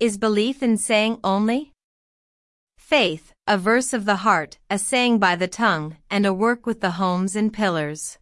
Is belief in saying only? Faith, a verse of the heart, a saying by the tongue, and a work with the homes and pillars.